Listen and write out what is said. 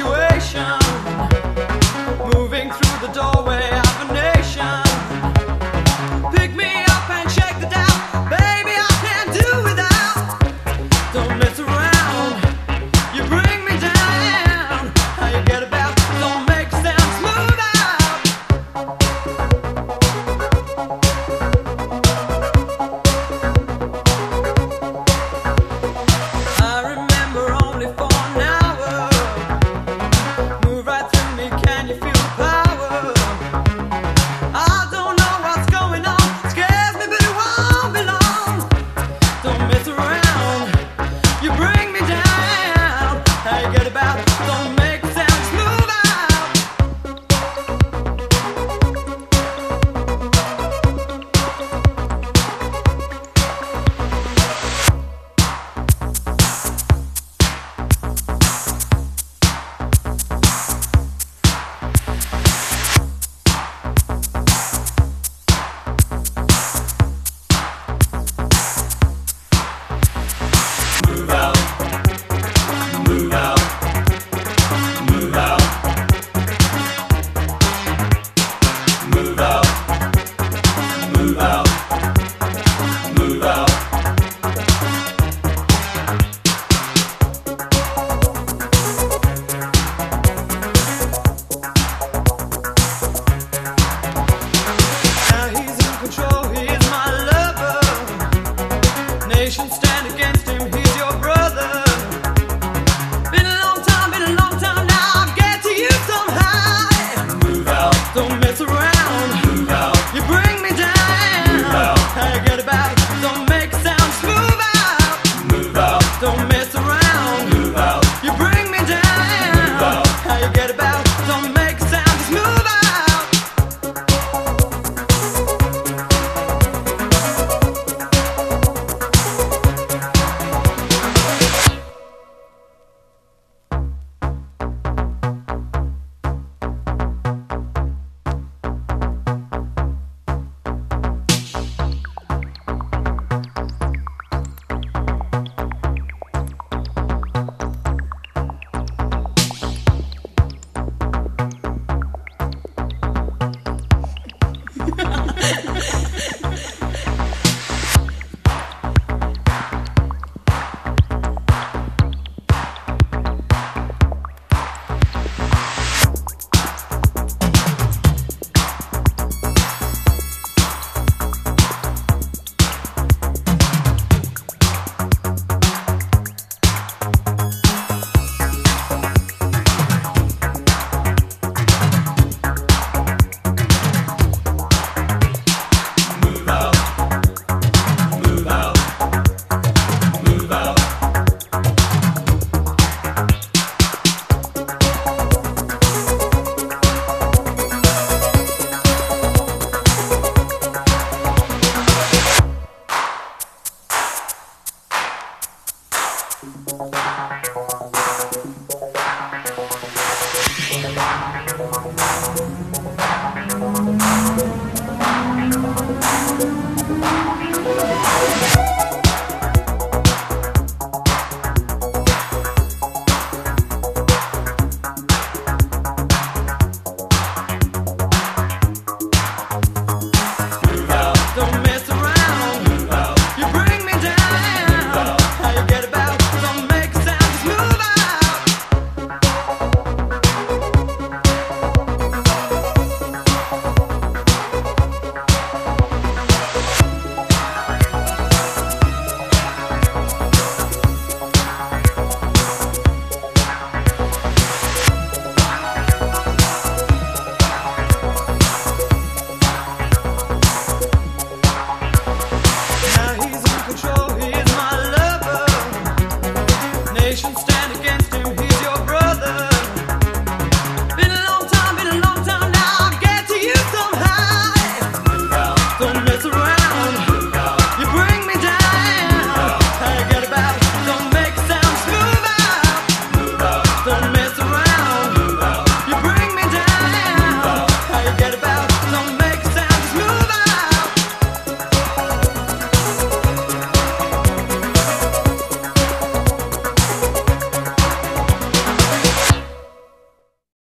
Move What about.